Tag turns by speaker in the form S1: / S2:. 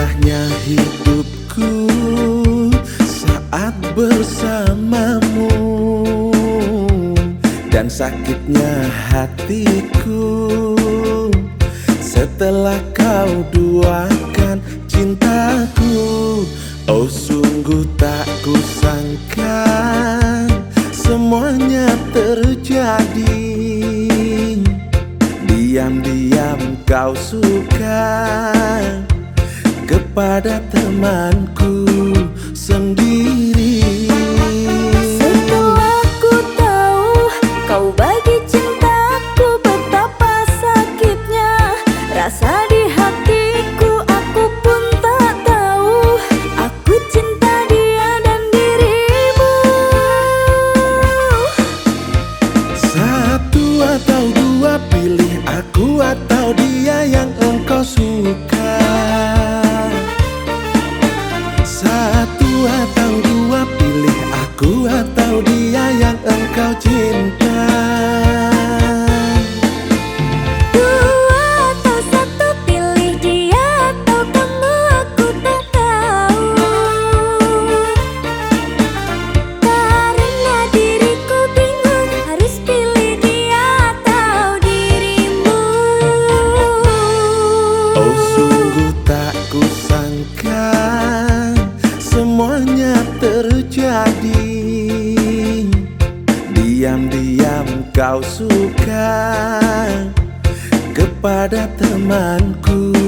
S1: indahnya hidupku saat bersamamu dan sakitnya hatiku. Setelah kau duakan cintaku oh sungguh tak kusangka semuanya terjadi. Diam-diam kau suka pada temanku. terjadi. Diam-diam kau suka Kepada temanku.